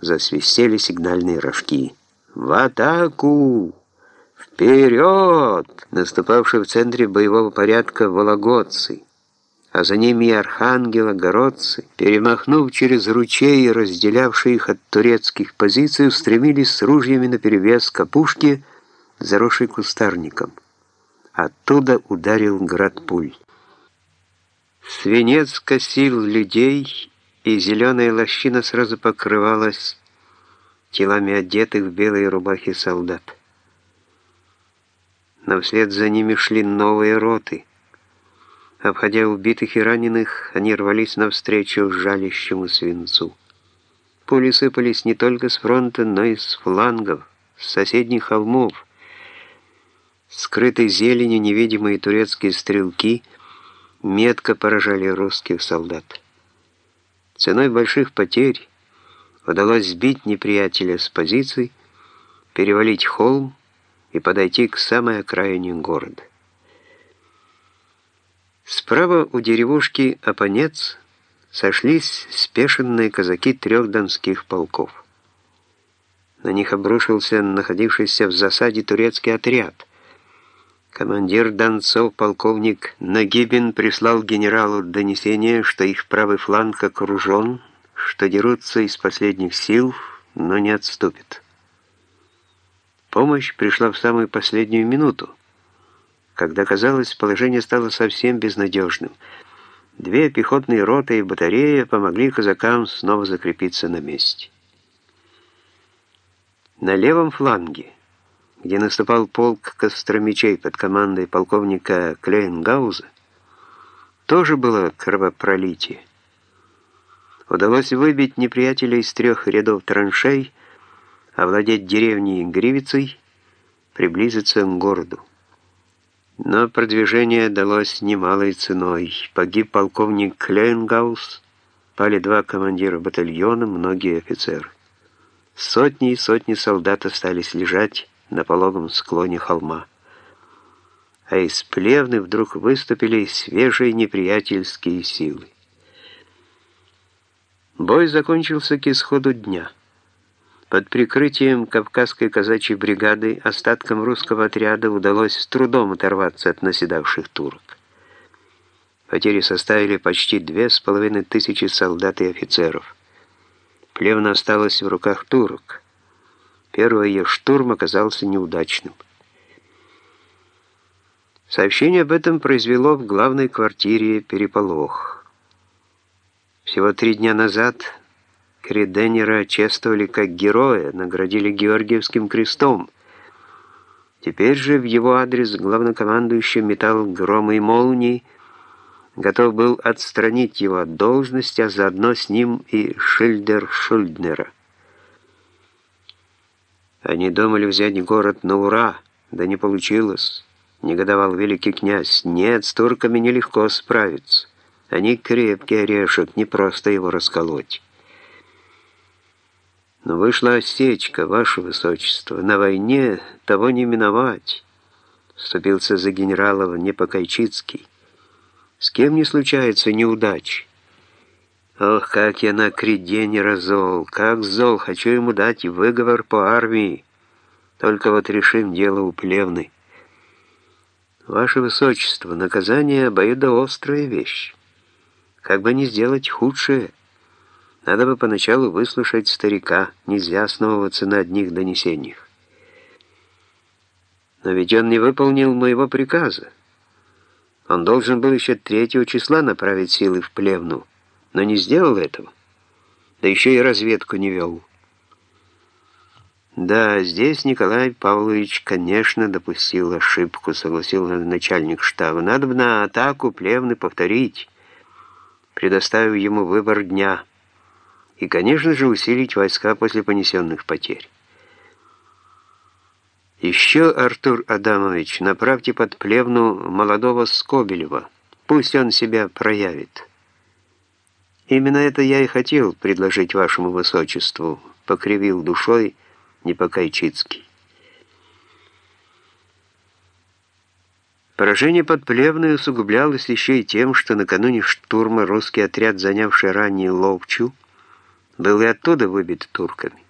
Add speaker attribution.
Speaker 1: Засвистели сигнальные рожки. «В атаку! Вперед!» Наступавшие в центре боевого порядка вологодцы, а за ними и архангелогородцы, перемахнув через ручей, разделявшие их от турецких позиций, устремились с ружьями наперевес к опушке, заросшей кустарником. Оттуда ударил град пуль. Свинец косил людей, и зеленая лощина сразу покрывалась телами одетых в белые рубахи солдат. Но вслед за ними шли новые роты. Обходя убитых и раненых, они рвались навстречу жалящему свинцу. Пули сыпались не только с фронта, но и с флангов, с соседних холмов. Скрытой зеленью невидимые турецкие стрелки метко поражали русских солдат. Ценой больших потерь удалось сбить неприятеля с позиций, перевалить холм и подойти к самой окраине города. Справа у деревушки Апанец сошлись спешенные казаки трех донских полков. На них обрушился находившийся в засаде турецкий отряд. Командир Донцов, полковник Нагибин, прислал генералу донесение, что их правый фланг окружен, что дерутся из последних сил, но не отступят. Помощь пришла в самую последнюю минуту, когда, казалось, положение стало совсем безнадежным. Две пехотные роты и батарея помогли казакам снова закрепиться на месте. На левом фланге где наступал полк Костромичей под командой полковника Клейнгауза, тоже было кровопролитие. Удалось выбить неприятеля из трех рядов траншей, овладеть деревней Гривицей, приблизиться к городу. Но продвижение далось немалой ценой. Погиб полковник Клейнгаус, пали два командира батальона, многие офицеры. Сотни и сотни солдат остались лежать на пологом склоне холма. А из плевны вдруг выступили свежие неприятельские силы. Бой закончился к исходу дня. Под прикрытием Кавказской казачьей бригады остаткам русского отряда удалось с трудом оторваться от наседавших турок. Потери составили почти две с половиной тысячи солдат и офицеров. Плевна осталась в руках турок. Первый ее штурм оказался неудачным. Сообщение об этом произвело в главной квартире переполох. Всего три дня назад Криденера чествовали как героя, наградили Георгиевским крестом. Теперь же в его адрес главнокомандующий метал громы и молнии, готов был отстранить его от должности, а заодно с ним и Шильдер Шульднера. Они думали взять город на ура, да не получилось. Негодовал великий князь. Нет, с турками нелегко справиться. Они крепкий орешек, не просто его расколоть. Но вышла осечка, ваше высочество. На войне того не миновать. Вступился за генералова Непокайчицкий. С кем не случается неудач. Ох, как я на Кридене разол, как зол, хочу ему дать выговор по армии. Только вот решим дело у плевны. Ваше Высочество, наказание обоюдоострая вещь. Как бы не сделать худшее, надо бы поначалу выслушать старика, нельзя основываться на одних донесениях. Но ведь он не выполнил моего приказа. Он должен был еще третьего числа направить силы в плевну, но не сделал этого. Да еще и разведку не вел. Да, здесь Николай Павлович, конечно, допустил ошибку, согласился начальник штаба. Надо бы на атаку плевны повторить, предоставив ему выбор дня. И, конечно же, усилить войска после понесенных потерь. Еще, Артур Адамович, направьте под плевну молодого Скобелева. Пусть он себя проявит. Именно это я и хотел предложить вашему высочеству, покривил душой Непокайчицкий. Поражение под Плевной усугублялось еще и тем, что накануне штурма русский отряд, занявший ранее Ловчу, был и оттуда выбит турками.